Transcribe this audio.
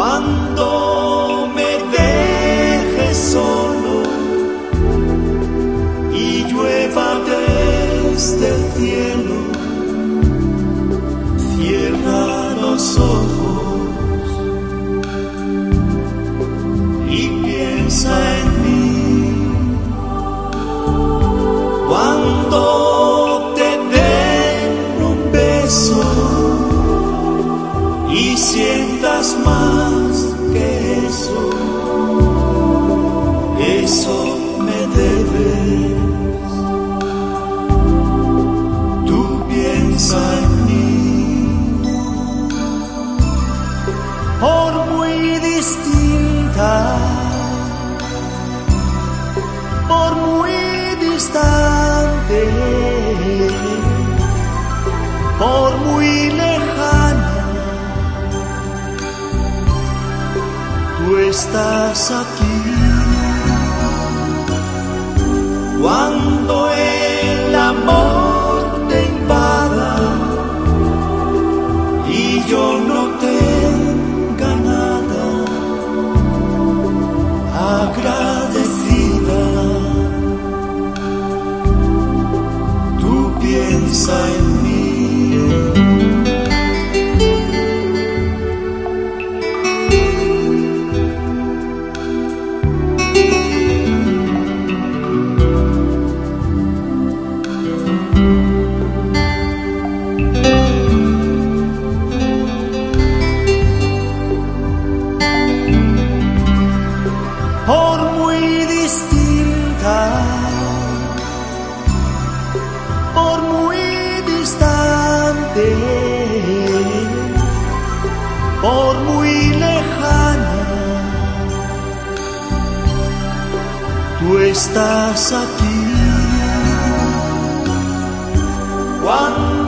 cuando me dejes solo y llueva desde el cielo, cierra los ojos y piensa en por muy distinta, por muy distante, por muy lejana. Tú estás aquí cuando el amor piensa muy lejano, tú estás aquí. Cuando